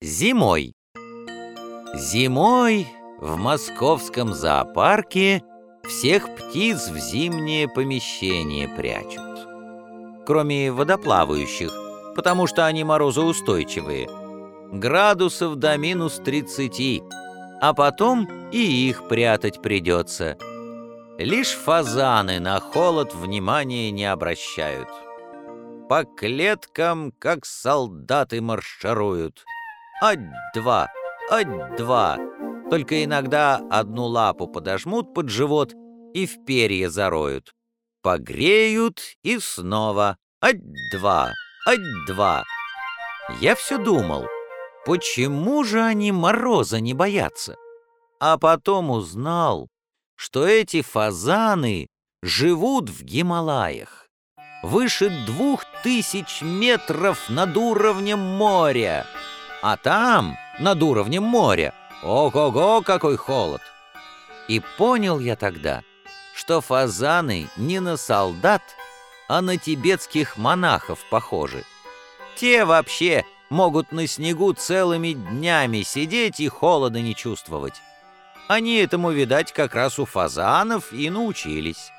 Зимой. Зимой в московском зоопарке всех птиц в зимнее помещение прячут. Кроме водоплавающих, потому что они морозоустойчивые. Градусов до минус 30, а потом и их прятать придется. Лишь фазаны на холод внимания не обращают. По клеткам, как солдаты, маршируют. Ать-два, ать-два. Только иногда одну лапу подожмут под живот и в перья зароют. Погреют и снова. Ать-два, ать-два. Я все думал, почему же они мороза не боятся? А потом узнал, что эти фазаны живут в Гималаях, выше двух тысяч метров над уровнем моря. А там, над уровнем моря, ого-го, какой холод! И понял я тогда, что фазаны не на солдат, а на тибетских монахов похожи. Те вообще могут на снегу целыми днями сидеть и холода не чувствовать. Они этому, видать, как раз у фазанов и научились.